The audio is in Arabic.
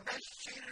وَبَشِّرْ